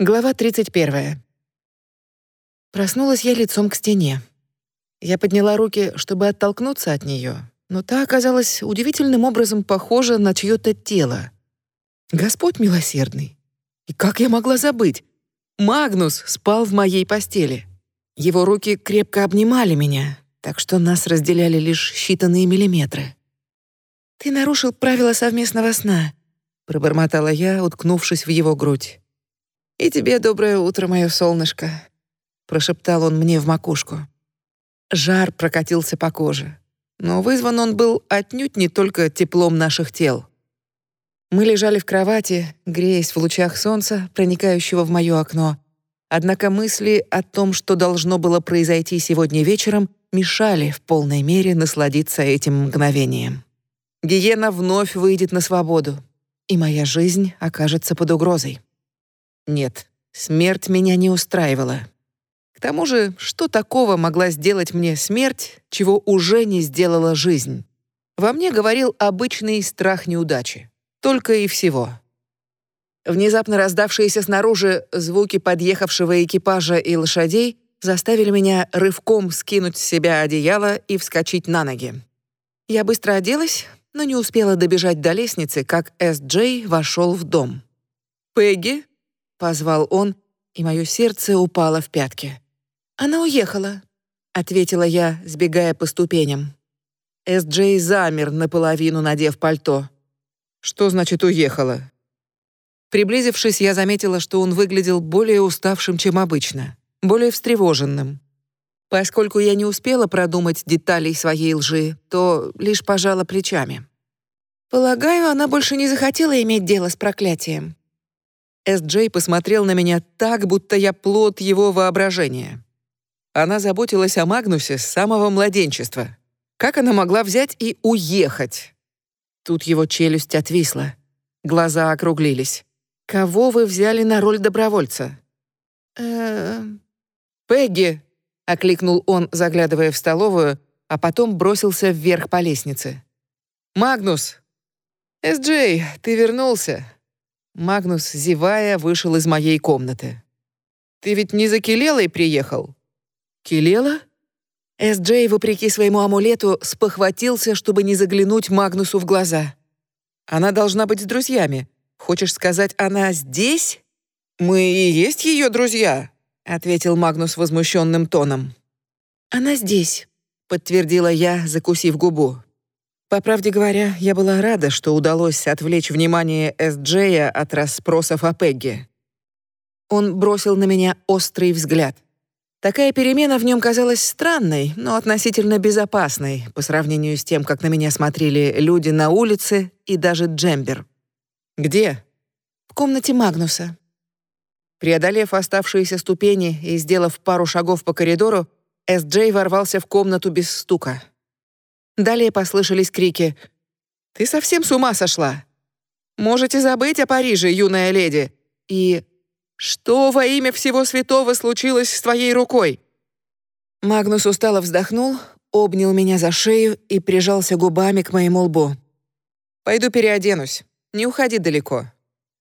Глава 31. Проснулась я лицом к стене. Я подняла руки, чтобы оттолкнуться от нее, но та оказалась удивительным образом похожа на чьё-то тело. Господь милосердный. И как я могла забыть? Магнус спал в моей постели. Его руки крепко обнимали меня, так что нас разделяли лишь считанные миллиметры. «Ты нарушил правила совместного сна», — пробормотала я, уткнувшись в его грудь. «И тебе доброе утро, мое солнышко», — прошептал он мне в макушку. Жар прокатился по коже, но вызван он был отнюдь не только теплом наших тел. Мы лежали в кровати, греясь в лучах солнца, проникающего в моё окно. Однако мысли о том, что должно было произойти сегодня вечером, мешали в полной мере насладиться этим мгновением. Гиена вновь выйдет на свободу, и моя жизнь окажется под угрозой. Нет, смерть меня не устраивала. К тому же, что такого могла сделать мне смерть, чего уже не сделала жизнь? Во мне говорил обычный страх неудачи. Только и всего. Внезапно раздавшиеся снаружи звуки подъехавшего экипажа и лошадей заставили меня рывком скинуть с себя одеяло и вскочить на ноги. Я быстро оделась, но не успела добежать до лестницы, как С.Джей вошел в дом. «Пегги?» Позвал он, и мое сердце упало в пятки. Она уехала, ответила я, сбегая по ступеням. С.Джей замер наполовину, надев пальто. Что значит уехала? Приблизившись, я заметила, что он выглядел более уставшим, чем обычно, более встревоженным. Поскольку я не успела продумать деталей своей лжи, то лишь пожала плечами. Полагаю, она больше не захотела иметь дело с проклятием. С.Джей посмотрел на меня так, будто я плод его воображения. Она заботилась о Магнусе с самого младенчества. Как она могла взять и уехать? Тут его челюсть отвисла. Глаза округлились. «Кого вы взяли на роль добровольца?» «Э-э...» «Пегги!» — окликнул он, заглядывая в столовую, а потом бросился вверх по лестнице. «Магнус!» «Эс-Джей, ты вернулся!» Магнус, зевая, вышел из моей комнаты. «Ты ведь не за Келелой приехал?» «Келела?» Эс-Джей, вопреки своему амулету, спохватился, чтобы не заглянуть Магнусу в глаза. «Она должна быть с друзьями. Хочешь сказать, она здесь?» «Мы и есть ее друзья», — ответил Магнус возмущенным тоном. «Она здесь», — подтвердила я, закусив губу. По правде говоря, я была рада, что удалось отвлечь внимание С.Джея от расспросов о Пегги. Он бросил на меня острый взгляд. Такая перемена в нем казалась странной, но относительно безопасной по сравнению с тем, как на меня смотрели люди на улице и даже Джембер. «Где?» «В комнате Магнуса». Преодолев оставшиеся ступени и сделав пару шагов по коридору, С.Джей ворвался в комнату без стука. Далее послышались крики. «Ты совсем с ума сошла? Можете забыть о Париже, юная леди. И что во имя всего святого случилось с твоей рукой?» Магнус устало вздохнул, обнял меня за шею и прижался губами к моему лбу. «Пойду переоденусь. Не уходи далеко».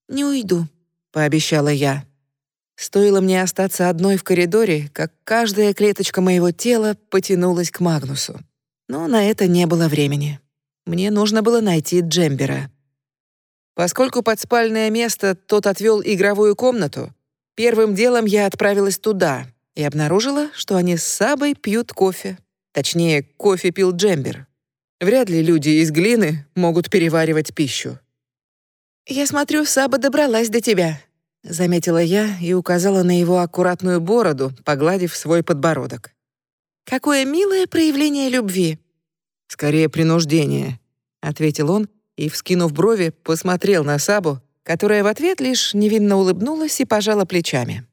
«Не уйду», — пообещала я. Стоило мне остаться одной в коридоре, как каждая клеточка моего тела потянулась к Магнусу. Но на это не было времени. Мне нужно было найти Джембера. Поскольку под спальное место тот отвел игровую комнату, первым делом я отправилась туда и обнаружила, что они с Сабой пьют кофе. Точнее, кофе пил Джембер. Вряд ли люди из глины могут переваривать пищу. «Я смотрю, Саба добралась до тебя», — заметила я и указала на его аккуратную бороду, погладив свой подбородок. Какое милое проявление любви. Скорее принуждение, ответил он и, вскинув брови, посмотрел на Сабу, которая в ответ лишь невинно улыбнулась и пожала плечами.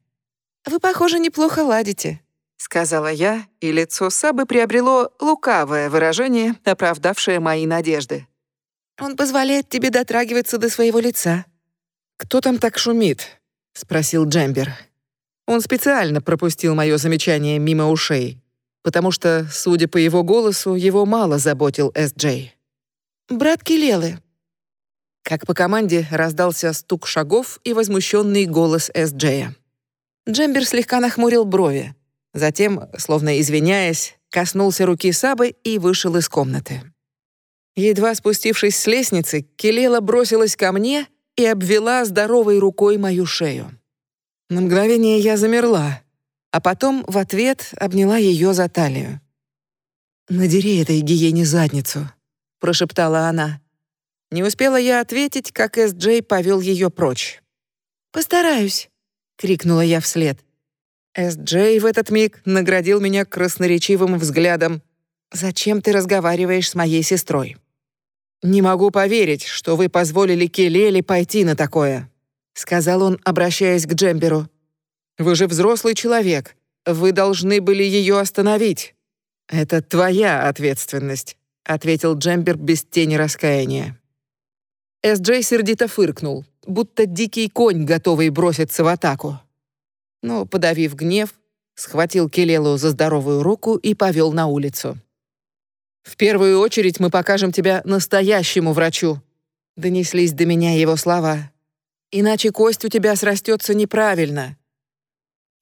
Вы, похоже, неплохо ладите, сказала я, и лицо Сабы приобрело лукавое выражение, оправдавшее мои надежды. Он позволяет тебе дотрагиваться до своего лица. Кто там так шумит? спросил Джембер. Он специально пропустил мое замечание мимо ушей потому что, судя по его голосу, его мало заботил С.Джей. «Брат Келелы». Как по команде раздался стук шагов и возмущенный голос Эс-Джея. Джембер слегка нахмурил брови. Затем, словно извиняясь, коснулся руки Сабы и вышел из комнаты. Едва спустившись с лестницы, Келела бросилась ко мне и обвела здоровой рукой мою шею. На мгновение я замерла, а потом в ответ обняла ее за талию. «Надери этой гиене задницу», — прошептала она. Не успела я ответить, как Эс-Джей повел ее прочь. «Постараюсь», — крикнула я вслед. Эс-Джей в этот миг наградил меня красноречивым взглядом. «Зачем ты разговариваешь с моей сестрой?» «Не могу поверить, что вы позволили Келели пойти на такое», — сказал он, обращаясь к Джемберу. «Вы же взрослый человек. Вы должны были ее остановить». «Это твоя ответственность», — ответил Джембер без тени раскаяния. Эс-Джей сердито фыркнул, будто дикий конь, готовый броситься в атаку. Но, подавив гнев, схватил Келелу за здоровую руку и повел на улицу. «В первую очередь мы покажем тебя настоящему врачу», — донеслись до меня его слова. «Иначе кость у тебя срастется неправильно».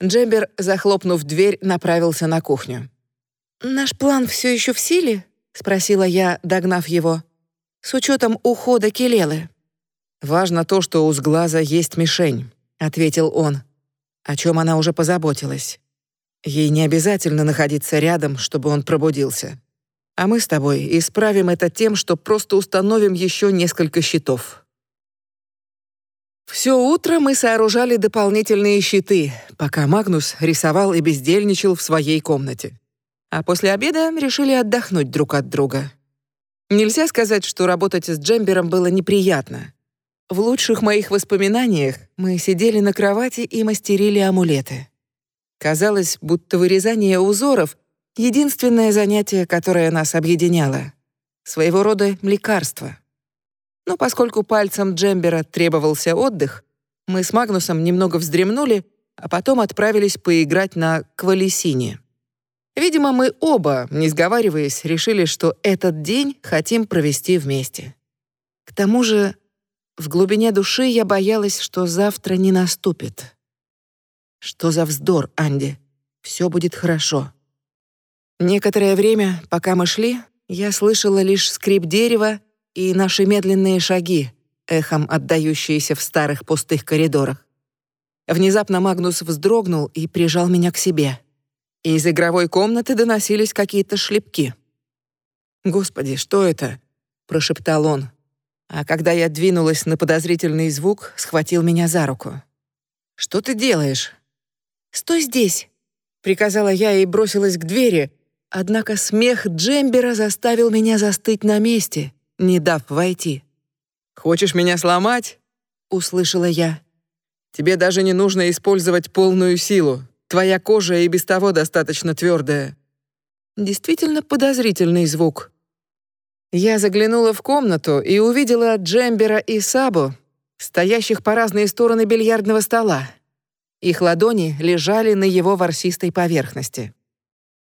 Джембер, захлопнув дверь, направился на кухню. «Наш план все еще в силе?» — спросила я, догнав его с учетом ухода Келелы. Важно то, что у сглаза есть мишень, ответил он, о чем она уже позаботилась. Ей не обязательно находиться рядом, чтобы он пробудился. А мы с тобой исправим это тем, что просто установим еще несколько щитов. Все утро мы сооружали дополнительные щиты, пока Магнус рисовал и бездельничал в своей комнате. А после обеда решили отдохнуть друг от друга. Нельзя сказать, что работать с Джембером было неприятно. В лучших моих воспоминаниях мы сидели на кровати и мастерили амулеты. Казалось, будто вырезание узоров — единственное занятие, которое нас объединяло. Своего рода лекарство. Но поскольку пальцем Джембера требовался отдых, мы с Магнусом немного вздремнули, а потом отправились поиграть на квалисине. Видимо, мы оба, не сговариваясь, решили, что этот день хотим провести вместе. К тому же, в глубине души я боялась, что завтра не наступит. Что за вздор, Анди? Все будет хорошо. Некоторое время, пока мы шли, я слышала лишь скрип дерева и наши медленные шаги, эхом отдающиеся в старых пустых коридорах. Внезапно Магнус вздрогнул и прижал меня к себе — из игровой комнаты доносились какие-то шлепки. «Господи, что это?» — прошептал он. А когда я двинулась на подозрительный звук, схватил меня за руку. «Что ты делаешь?» «Стой здесь!» — приказала я и бросилась к двери, однако смех Джембера заставил меня застыть на месте, не дав войти. «Хочешь меня сломать?» — услышала я. «Тебе даже не нужно использовать полную силу. Твоя кожа и без того достаточно твердая. Действительно подозрительный звук. Я заглянула в комнату и увидела Джембера и Сабу, стоящих по разные стороны бильярдного стола. Их ладони лежали на его ворсистой поверхности.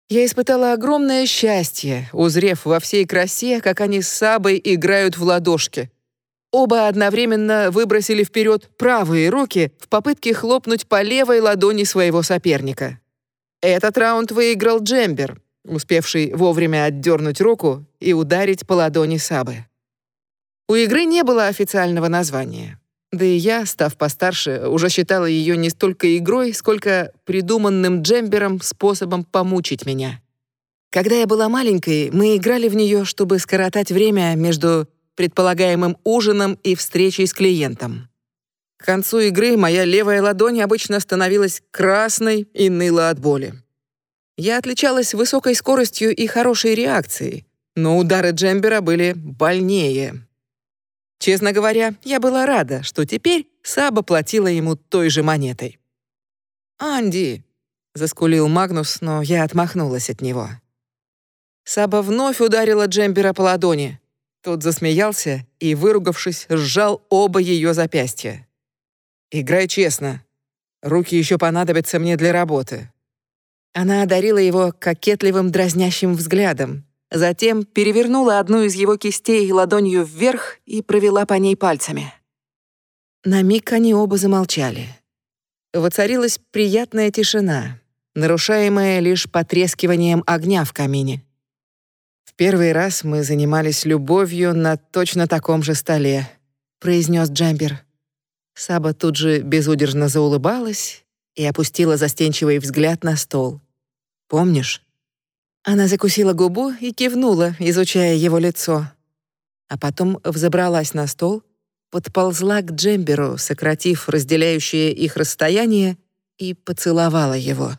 Я испытала огромное счастье, узрев во всей красе, как они с Сабой играют в ладошки — Оба одновременно выбросили вперед правые руки в попытке хлопнуть по левой ладони своего соперника. Этот раунд выиграл Джембер, успевший вовремя отдернуть руку и ударить по ладони Сабы. У игры не было официального названия. Да и я, став постарше, уже считала ее не столько игрой, сколько придуманным Джембером способом помучить меня. Когда я была маленькой, мы играли в нее, чтобы скоротать время между предполагаемым ужином и встречей с клиентом. К концу игры моя левая ладонь обычно становилась красной и ныла от боли. Я отличалась высокой скоростью и хорошей реакцией, но удары Джембера были больнее. Честно говоря, я была рада, что теперь Саба платила ему той же монетой. «Анди!» — заскулил Магнус, но я отмахнулась от него. Саба вновь ударила Джембера по ладони. Тот засмеялся и, выругавшись, сжал оба ее запястья. «Играй честно. Руки еще понадобятся мне для работы». Она одарила его кокетливым дразнящим взглядом, затем перевернула одну из его кистей ладонью вверх и провела по ней пальцами. На миг они оба замолчали. Воцарилась приятная тишина, нарушаемая лишь потрескиванием огня в камине. В первый раз мы занимались любовью на точно таком же столе, произнес Джембер. Саба тут же безудержно заулыбалась и опустила застенчивый взгляд на стол. Помнишь? Она закусила губу и кивнула, изучая его лицо. А потом взобралась на стол, подползла к Джемберу, сократив разделяющее их расстояние, и поцеловала его.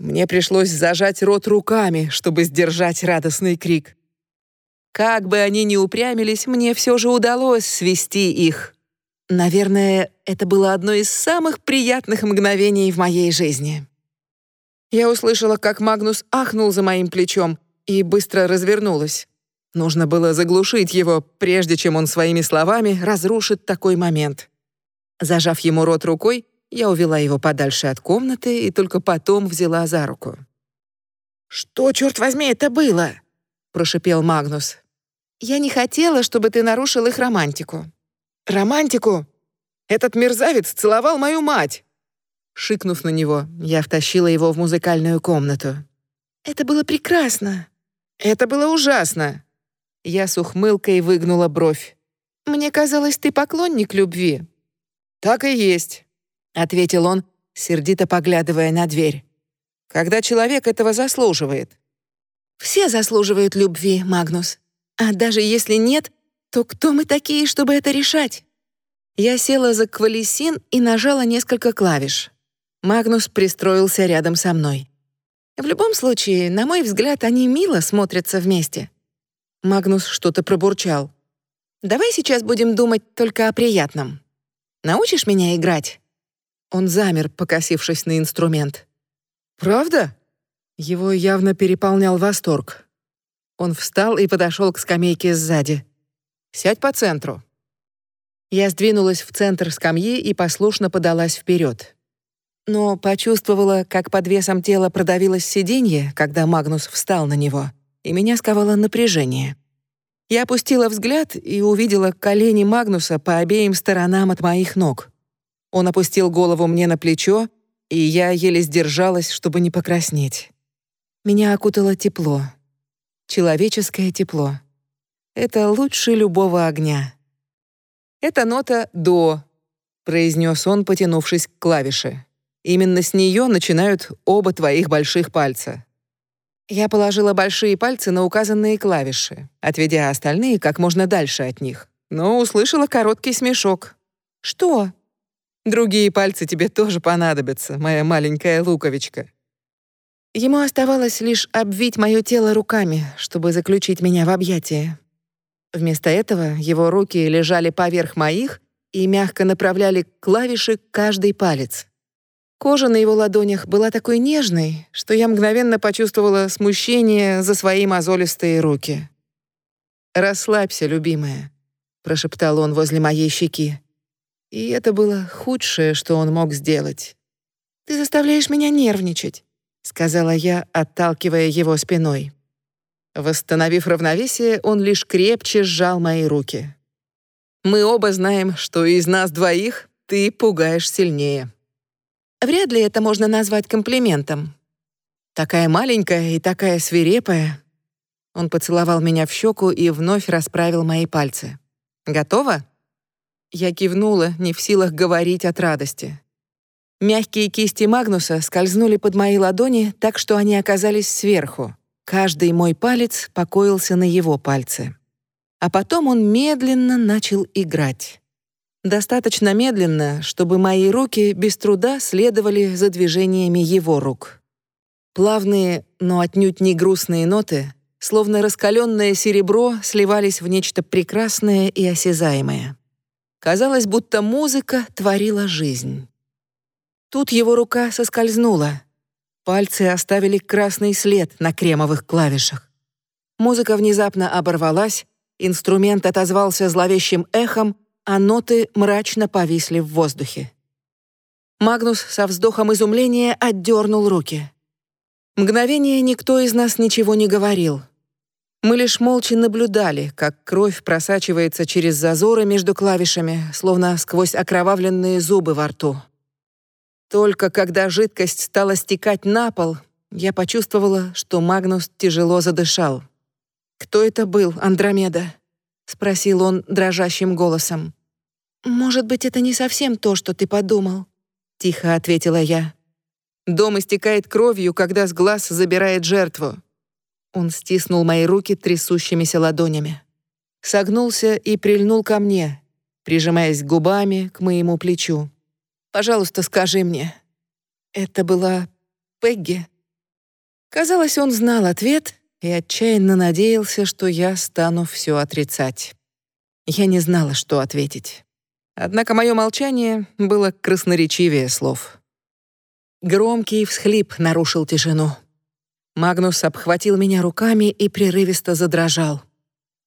Мне пришлось зажать рот руками, чтобы сдержать радостный крик. Как бы они ни упрямились, мне все же удалось свести их. Наверное, это было одно из самых приятных мгновений в моей жизни. Я услышала, как Магнус ахнул за моим плечом и быстро развернулась. Нужно было заглушить его, прежде чем он своими словами разрушит такой момент. Зажав ему рот рукой, я увела его подальше от комнаты и только потом взяла за руку. «Что, черт возьми, это было?» — прошипел Магнус. «Я не хотела, чтобы ты нарушил их романтику. Романтику? Этот мерзавец целовал мою мать!» Шикнув на него, я втащила его в музыкальную комнату. «Это было прекрасно!» «Это было ужасно!» Я с ухмылкой выгнула бровь. «Мне казалось, ты поклонник любви». «Так и есть», — ответил он, сердито поглядывая на дверь. «Когда человек этого заслуживает». «Все заслуживают любви, Магнус. А даже если нет, то кто мы такие, чтобы это решать? Я села за квалисин и нажала несколько клавиш. Магнус пристроился рядом со мной. В любом случае, на мой взгляд, они мило смотрятся вместе. Магнус что-то пробурчал. Давай сейчас будем думать только о приятном. Научишь меня играть? Он замер, покосившись на инструмент. Правда? Его явно переполнял восторг. Он встал и подошел к скамейке сзади. Сядь по центру». Я сдвинулась в центр скамьи и послушно подалась вперед. Но почувствовала, как под весом тела продавилось сиденье, когда Магнус встал на него, и меня сковало напряжение. Я опустила взгляд и увидела колени Магнуса по обеим сторонам от моих ног. Он опустил голову мне на плечо, и я еле сдержалась, чтобы не покраснеть. Меня окутало тепло. Человеческое тепло. Это лучше любого огня. Это нота «до», — произнес он, потянувшись к клавише. Именно с нее начинают оба твоих больших пальца. Я положила большие пальцы на указанные клавиши, отведя остальные как можно дальше от них, но услышала короткий смешок. «Что?» «Другие пальцы тебе тоже понадобятся, моя маленькая луковичка». Ему оставалось лишь обвить мое тело руками, чтобы заключить меня в объятия. Вместо этого его руки лежали поверх моих и мягко направляли клавиши каждый палец. Кожа на его ладонях была такой нежной, что я мгновенно почувствовала смущение за свои мозолистые руки. «Расслабься, любимая», — прошептал он возле моей щеки. И это было худшее, что он мог сделать. «Ты заставляешь меня нервничать», — сказала я, отталкивая его спиной. Восстановив равновесие, он лишь крепче сжал мои руки. Мы оба знаем, что из нас двоих ты пугаешь сильнее. Вряд ли это можно назвать комплиментом. Такая маленькая и такая свирепая. Он поцеловал меня в щеку и вновь расправил мои пальцы. Готова? Я кивнула, не в силах говорить от радости. Мягкие кисти Магнуса скользнули под мои ладони так, что они оказались сверху. Каждый мой палец покоился на его пальце. А потом он медленно начал играть. Достаточно медленно, чтобы мои руки без труда следовали за движениями его рук. Плавные, но отнюдь не грустные ноты, словно раскаленное серебро, сливались в нечто прекрасное и осязаемое. Казалось, будто музыка творила жизнь. Тут его рука соскользнула, Пальцы оставили красный след на кремовых клавишах. Музыка внезапно оборвалась, инструмент отозвался зловещим эхом, а ноты мрачно повисли в воздухе. Магнус со вздохом изумления отдернул руки. Мгновение никто из нас ничего не говорил. Мы лишь молча наблюдали, как кровь просачивается через зазоры между клавишами, словно сквозь окровавленные зубы во рту. Только когда жидкость стала стекать на пол, я почувствовала, что Магнус тяжело задышал. «Кто это был, Андромеда?» — спросил он дрожащим голосом. «Может быть, это не совсем то, что ты подумал», — тихо ответила я. «Дом истекает кровью, когда с глаз забирает жертву. Он стиснул мои руки трясущимися ладонями. Согнулся и прильнул ко мне, прижимаясь губами к моему плечу. «Пожалуйста, скажи мне». Это была Пегги. Казалось, он знал ответ и отчаянно надеялся, что я стану все отрицать. Я не знала, что ответить. Однако мое молчание было красноречивее слов. Громкий всхлип нарушил тишину. Магнус обхватил меня руками и прерывисто задрожал.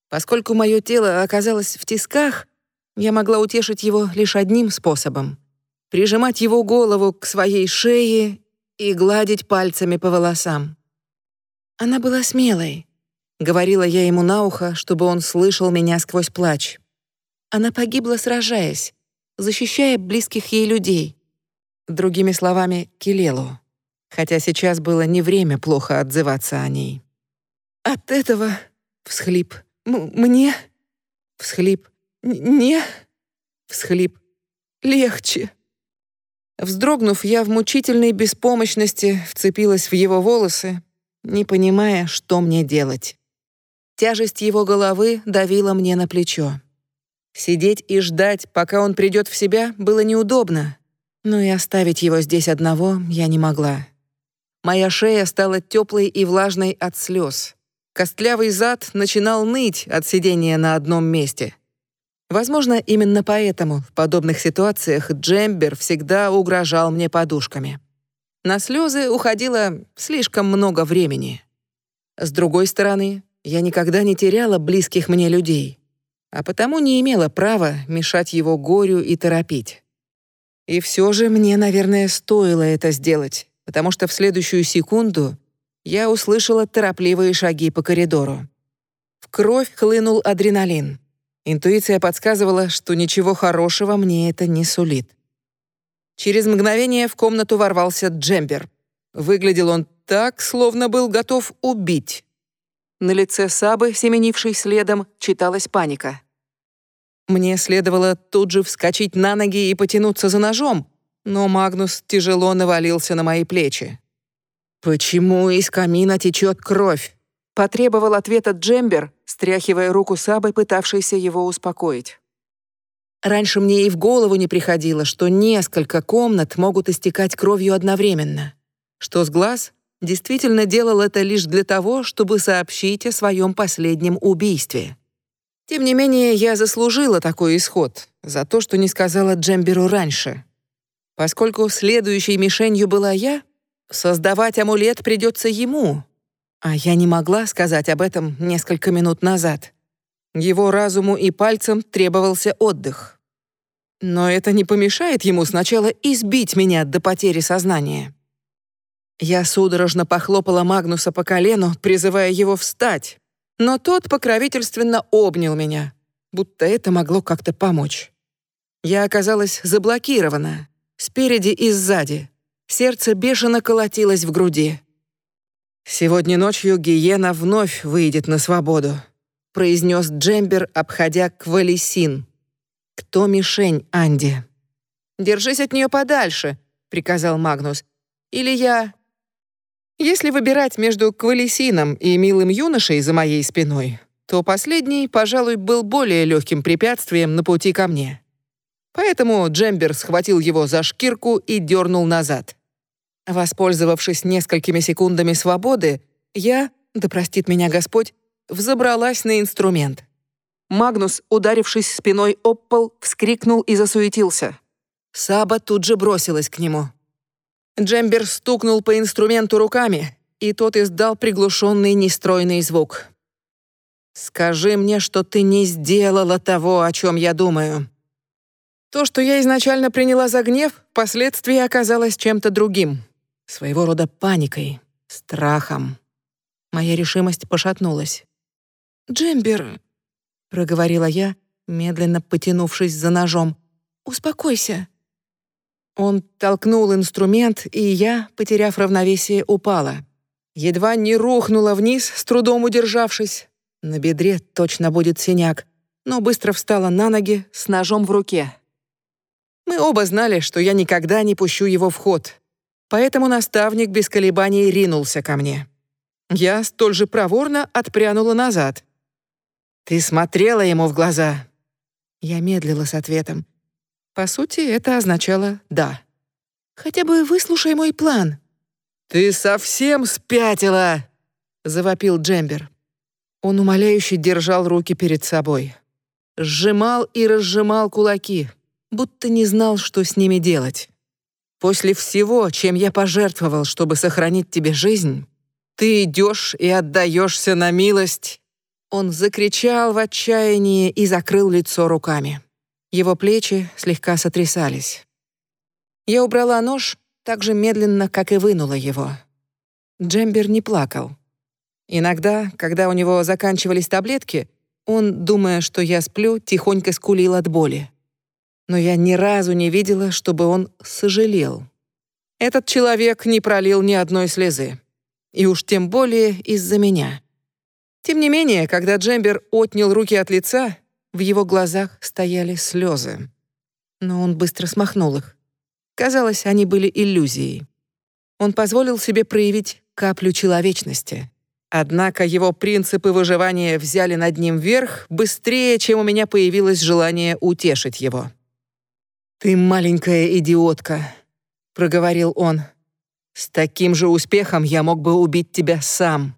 Поскольку мое тело оказалось в тисках, я могла утешить его лишь одним способом — прижимать его голову к своей шее и гладить пальцами по волосам. Она была смелой, — говорила я ему на ухо, чтобы он слышал меня сквозь плач. Она погибла, сражаясь, защищая близких ей людей. Другими словами, Килелу хотя сейчас было не время плохо отзываться о ней. «От этого...» — всхлип. «Мне...» — всхлип. «Не...» — всхлип. «Легче...» Вздрогнув, я в мучительной беспомощности вцепилась в его волосы, не понимая, что мне делать. Тяжесть его головы давила мне на плечо. Сидеть и ждать, пока он придет в себя, было неудобно, но и оставить его здесь одного я не могла. Моя шея стала теплой и влажной от слез. Костлявый зад начинал ныть от сидения на одном месте. Возможно, именно поэтому в подобных ситуациях Джембер всегда угрожал мне подушками. На слезы уходило слишком много времени. С другой стороны, я никогда не теряла близких мне людей, а потому не имела права мешать его горю и торопить. И все же мне, наверное, стоило это сделать, потому что в следующую секунду я услышала торопливые шаги по коридору. В кровь хлынул адреналин. Интуиция подсказывала, что ничего хорошего мне это не сулит. Через мгновение в комнату ворвался Джембер. Выглядел он так, словно был готов убить. На лице Сабы, семенившей следом, читалась паника. Мне следовало тут же вскочить на ноги и потянуться за ножом, но Магнус тяжело навалился на мои плечи. «Почему из камина течет кровь?» — потребовал ответа Джембер, стряхивая руку Сабы, пытавшейся его успокоить. Раньше мне и в голову не приходило, что несколько комнат могут истекать кровью одновременно. Что с глаз действительно делал это лишь для того, чтобы сообщить о своем последнем убийстве. Тем не менее, я заслужила такой исход за то, что не сказала Джемберу раньше. Поскольку следующей мишенью была я, создавать амулет придется ему. А я не могла сказать об этом несколько минут назад. Его разуму и пальцам требовался отдых. Но это не помешает ему сначала избить меня до потери сознания. Я судорожно похлопала Магнуса по колену, призывая его встать, но тот покровительственно обнял меня, будто это могло как-то помочь. Я оказалась заблокирована, спереди и сзади. Сердце бешено колотилось в груди. «Сегодня ночью Гиена вновь выйдет на свободу», произнес Джембер, обходя Квалисин. «Кто мишень Анди?» «Держись от нее подальше», — приказал Магнус. «Или я...» «Если выбирать между Квалисином и милым юношей за моей спиной, то последний, пожалуй, был более легким препятствием на пути ко мне. Поэтому Джембер схватил его за шкирку и дернул назад. Воспользовавшись несколькими секундами свободы, я, да простит меня Господь, взобралась на инструмент. Магнус, ударившись спиной об пол, вскрикнул и засуетился. Саба тут же бросилась к нему. Джембер стукнул по инструменту руками, и тот издал приглушенный нестройный звук. «Скажи мне, что ты не сделала того, о чем я думаю», то, что я изначально приняла за гнев, впоследствии оказалось чем-то другим. Своего рода паникой, страхом. Моя решимость пошатнулась. Джембер, проговорила я, медленно потянувшись за ножом. Успокойся. Он толкнул инструмент, и я, потеряв равновесие, упала. Едва не рухнула вниз, с трудом удержавшись. На бедре точно будет синяк, но быстро встала на ноги с ножом в руке. Мы оба знали, что я никогда не пущу его в ход, поэтому наставник без колебаний ринулся ко мне. Я столь же проворно отпрянула назад. «Ты смотрела ему в глаза?» Я медлила с ответом. По сути, это означало «да». «Хотя бы выслушай мой план». «Ты совсем спятила!» — завопил Джембер. Он умоляюще держал руки перед собой. Сжимал и разжимал кулаки, будто не знал, что с ними делать. «После всего, чем я пожертвовал, чтобы сохранить тебе жизнь, ты идешь и отдаешься на милость он закричал в отчаянии и закрыл лицо руками. Его плечи слегка сотрясались. Я убрала нож так же медленно, как и вынула его. Джембер не плакал. Иногда, когда у него заканчивались таблетки, он, думая, что я сплю, тихонько скулил от боли. Но я ни разу не видела, чтобы он сожалел. Этот человек не пролил ни одной слезы. И уж тем более из-за меня. Тем не менее, когда Джембер отнял руки от лица, в его глазах стояли слезы. Но он быстро смахнул их. Казалось, они были иллюзией. Он позволил себе проявить каплю человечности. Однако его принципы выживания взяли над ним верх быстрее, чем у меня появилось желание утешить его. «Ты маленькая идиотка», — проговорил он. «С таким же успехом я мог бы убить тебя сам».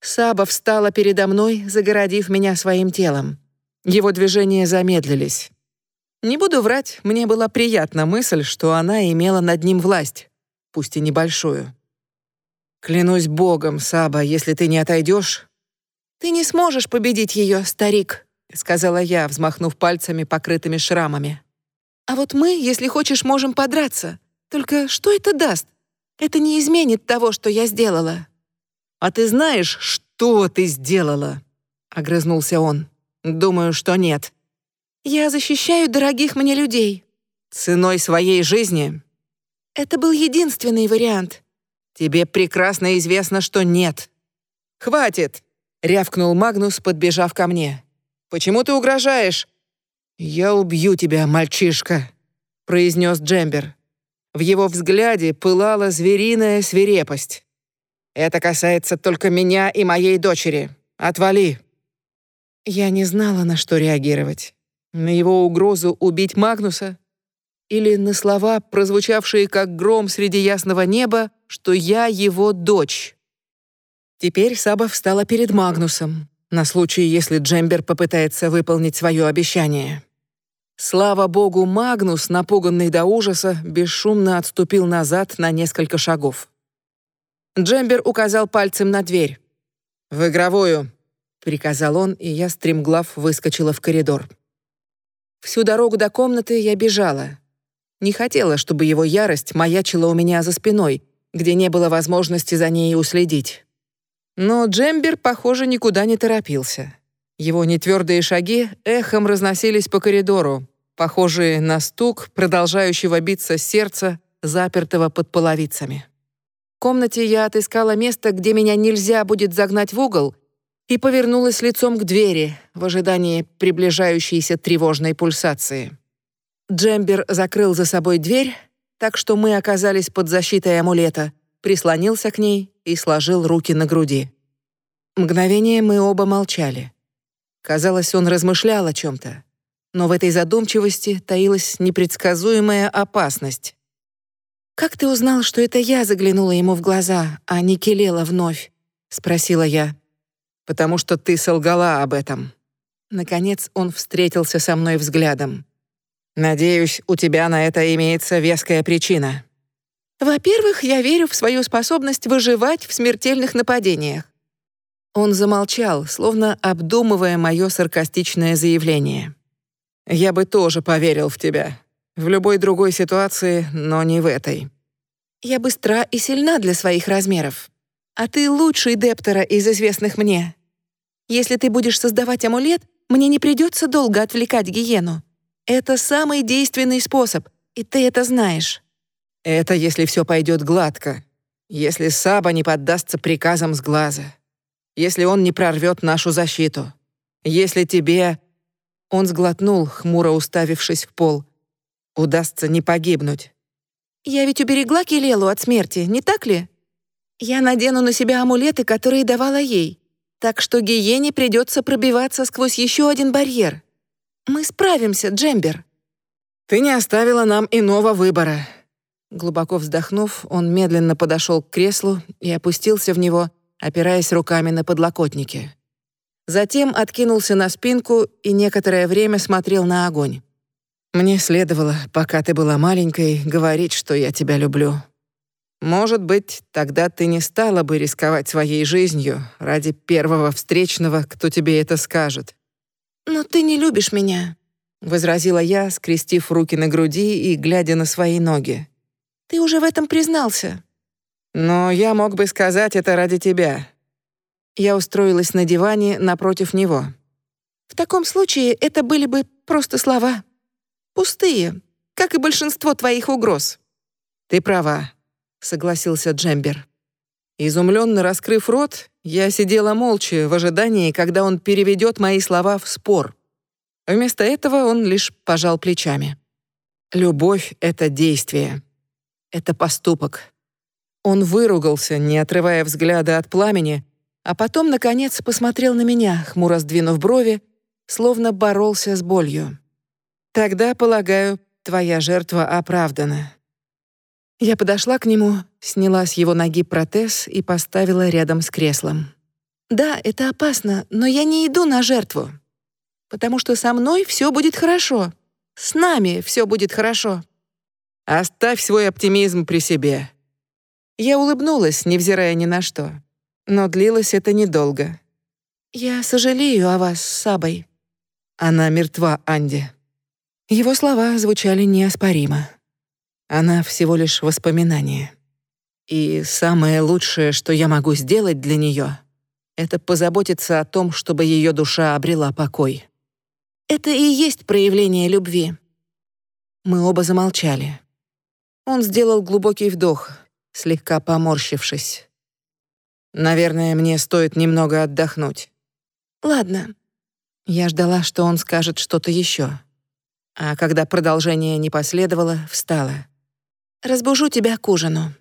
Саба встала передо мной, загородив меня своим телом. Его движения замедлились. Не буду врать, мне была приятна мысль, что она имела над ним власть, пусть и небольшую. «Клянусь богом, Саба, если ты не отойдешь...» «Ты не сможешь победить ее, старик», — сказала я, взмахнув пальцами, покрытыми шрамами. «А вот мы, если хочешь, можем подраться. Только что это даст? Это не изменит того, что я сделала». «А ты знаешь, что ты сделала?» — огрызнулся он. «Думаю, что нет». «Я защищаю дорогих мне людей». «Ценой своей жизни?» «Это был единственный вариант». «Тебе прекрасно известно, что нет». «Хватит!» — рявкнул Магнус, подбежав ко мне. «Почему ты угрожаешь?» «Я убью тебя, мальчишка», — произнес Джембер. В его взгляде пылала звериная свирепость. Это касается только меня и моей дочери. Отвали!» Я не знала, на что реагировать. На его угрозу убить Магнуса? Или на слова, прозвучавшие как гром среди ясного неба, что я его дочь? Теперь Саба встала перед Магнусом, на случай, если Джембер попытается выполнить свое обещание. Слава богу, Магнус, напуганный до ужаса, бесшумно отступил назад на несколько шагов. Джембер указал пальцем на дверь. «В игровую», — приказал он, и я стремглав выскочила в коридор. Всю дорогу до комнаты я бежала. Не хотела, чтобы его ярость маячила у меня за спиной, где не было возможности за ней уследить. Но Джембер, похоже, никуда не торопился. Его нетвердые шаги эхом разносились по коридору, похожие на стук продолжающего биться сердца, запертого под половицами комнате я отыскала место, где меня нельзя будет загнать в угол, и повернулась лицом к двери в ожидании приближающейся тревожной пульсации. Джембер закрыл за собой дверь, так что мы оказались под защитой амулета, прислонился к ней и сложил руки на груди. Мгновение мы оба молчали. Казалось, он размышлял о чем-то, но в этой задумчивости таилась непредсказуемая опасность. «Как ты узнал, что это я заглянула ему в глаза, а не Келела вновь?» — спросила я. «Потому что ты солгала об этом». Наконец он встретился со мной взглядом. «Надеюсь, у тебя на это имеется веская причина». «Во-первых, я верю в свою способность выживать в смертельных нападениях». Он замолчал, словно обдумывая мое саркастичное заявление. «Я бы тоже поверил в тебя», в любой другой ситуации, но не в этой. Я быстра и сильна для своих размеров. А ты лучший Дептера из известных мне. Если ты будешь создавать амулет, мне не придется долго отвлекать гиену. Это самый действенный способ, и ты это знаешь». «Это если все пойдет гладко. Если Саба не поддастся приказам с глаза. Если он не прорвет нашу защиту. Если тебе...» Он сглотнул, хмуро уставившись в пол. «Удастся не погибнуть». «Я ведь уберегла Келелу от смерти, не так ли? Я надену на себя амулеты, которые давала ей. Так что гиене придется пробиваться сквозь еще один барьер. Мы справимся, Джембер». «Ты не оставила нам иного выбора». Глубоко вздохнув, он медленно подошел к креслу и опустился в него, опираясь руками на подлокотники. Затем откинулся на спинку и некоторое время смотрел на огонь. «Мне следовало, пока ты была маленькой, говорить, что я тебя люблю. Может быть, тогда ты не стала бы рисковать своей жизнью ради первого встречного, кто тебе это скажет. Но ты не любишь меня, возразила я, скрестив руки на груди и глядя на свои ноги. Ты уже в этом признался. Но я мог бы сказать это ради тебя. Я устроилась на диване напротив него. В таком случае это были бы просто слова. Пустые, как и большинство твоих угроз. Ты права, согласился Джембер. Изумленно раскрыв рот, я сидела молча в ожидании, когда он переведет мои слова в спор. Вместо этого он лишь пожал плечами. Любовь — это действие. Это поступок. Он выругался, не отрывая взгляда от пламени, а потом, наконец, посмотрел на меня, хмуро сдвинув брови, словно боролся с болью. «Тогда, полагаю, твоя жертва оправдана. Я подошла к нему, сняла с его ноги протез и поставила рядом с креслом. «Да, это опасно, но я не иду на жертву. Потому что со мной все будет хорошо. С нами все будет хорошо». «Оставь свой оптимизм при себе». Я улыбнулась, невзирая ни на что. Но длилось это недолго. «Я сожалею о вас с Сабой». Она мертва, Анди. Его слова звучали неоспоримо. Она всего лишь воспоминание. И самое лучшее, что я могу сделать для нее, это позаботиться о том, чтобы ее душа обрела покой. Это и есть проявление любви. Мы оба замолчали. Он сделал глубокий вдох, слегка поморщившись. Наверное, мне стоит немного отдохнуть. Ладно. Я ждала, что он скажет что-то еще. А когда продолжение не последовало, встала. Разбужу тебя к ужину.